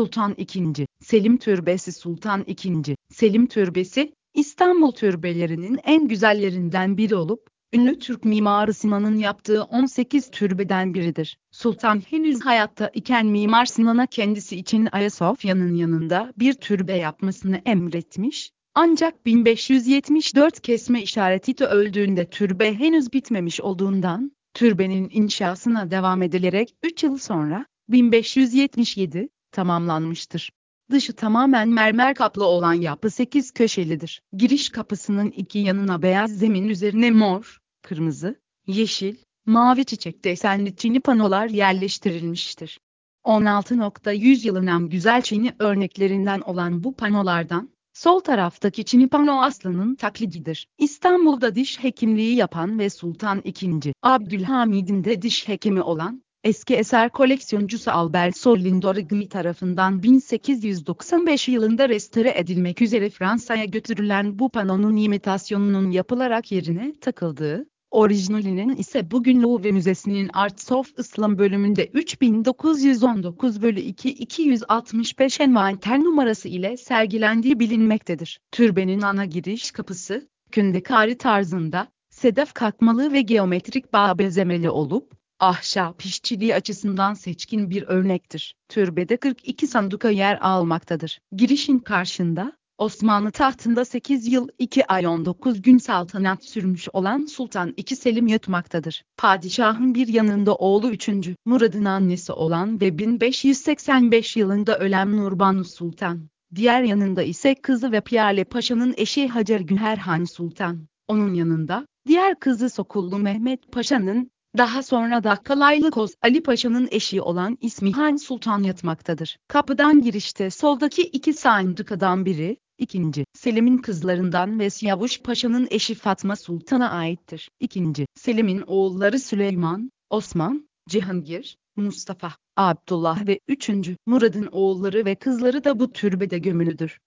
Sultan II. Selim Türbesi Sultan II. Selim Türbesi, İstanbul türbelerinin en güzellerinden biri olup, ünlü Türk mimarı Sinan'ın yaptığı 18 türbeden biridir. Sultan henüz hayatta iken Mimar Sinan'a kendisi için Ayasofya'nın yanında bir türbe yapmasını emretmiş, ancak 1574 kesme işareti öldüğünde türbe henüz bitmemiş olduğundan, türbenin inşasına devam edilerek 3 yıl sonra, 1577, tamamlanmıştır. Dışı tamamen mermer kaplı olan yapı 8 köşelidir. Giriş kapısının iki yanına beyaz zemin üzerine mor, kırmızı, yeşil, mavi çiçek desenli çini panolar yerleştirilmiştir. 16.100 yılın güzel çini örneklerinden olan bu panolardan, sol taraftaki çini pano aslının taklididir. İstanbul'da diş hekimliği yapan ve Sultan II. Abdülhamid'in de diş hekimi olan, Eski eser koleksiyoncusu Alberto Lindorigmi tarafından 1895 yılında restore edilmek üzere Fransa'ya götürülen bu panonun imitasyonunun yapılarak yerine takıldığı, orijinalinin ise bugün Louvre Müzesi'nin Arts of Islam bölümünde 3919 bölü 2 265 envanter numarası ile sergilendiği bilinmektedir. Türbenin ana giriş kapısı, kündekari tarzında, sedef katmalı ve geometrik bağ bezemeli olup, ahşap işçiliği açısından seçkin bir örnektir. Türbede 42 sanduka yer almaktadır. Girişin karşında, Osmanlı tahtında 8 yıl 2 ay 19 gün saltanat sürmüş olan Sultan II Selim yatmaktadır. Padişahın bir yanında oğlu 3. Murad'ın annesi olan ve 1585 yılında ölen Nurbanu Sultan, diğer yanında ise kızı ve Piyale Paşa'nın eşi Hacer Güherhan Sultan. Onun yanında, diğer kızı Sokullu Mehmet Paşa'nın, daha sonra da Kalaylı Koz Ali Paşa'nın eşi olan İsmihan Sultan yatmaktadır. Kapıdan girişte soldaki iki sandıkadan biri, ikinci Selim'in kızlarından ve Siyavuş Paşa'nın eşi Fatma Sultan'a aittir. İkinci Selim'in oğulları Süleyman, Osman, Cihangir, Mustafa, Abdullah ve üçüncü Murad'ın oğulları ve kızları da bu türbede gömülüdür.